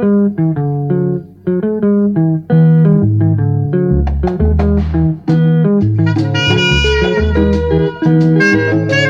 thank you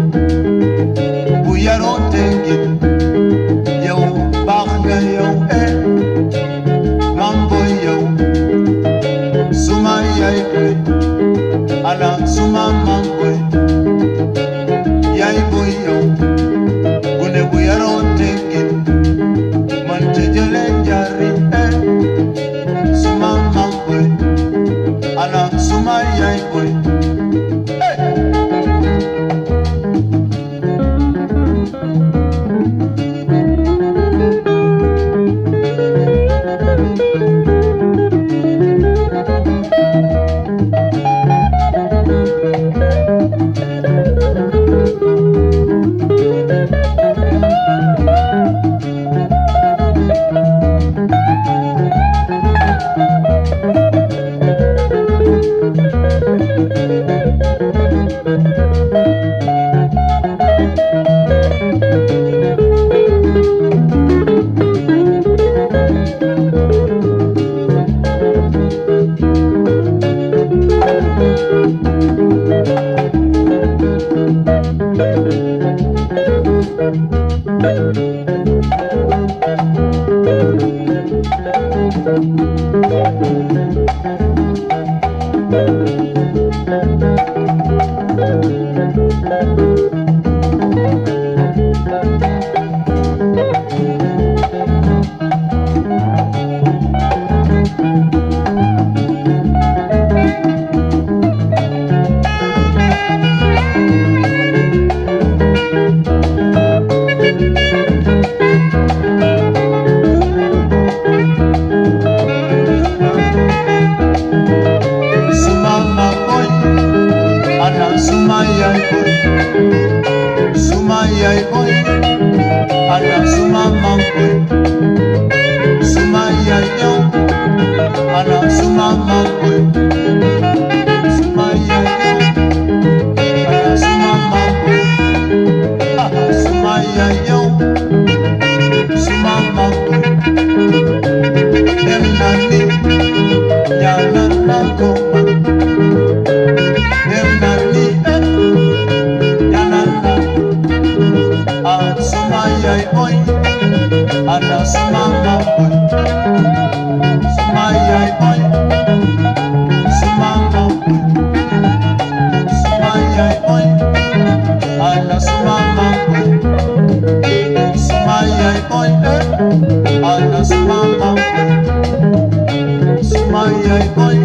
Thank you. me voy a suma mangue, suma yayo, a la suma mangue, suma yayo, a la suma mangue, suma yayo, suma mangue, dem nani, ya nani. i'm boy.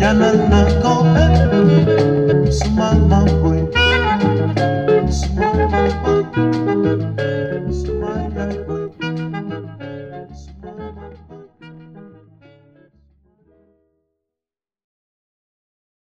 ñanana koe sumana koe